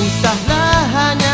Usahlah hanya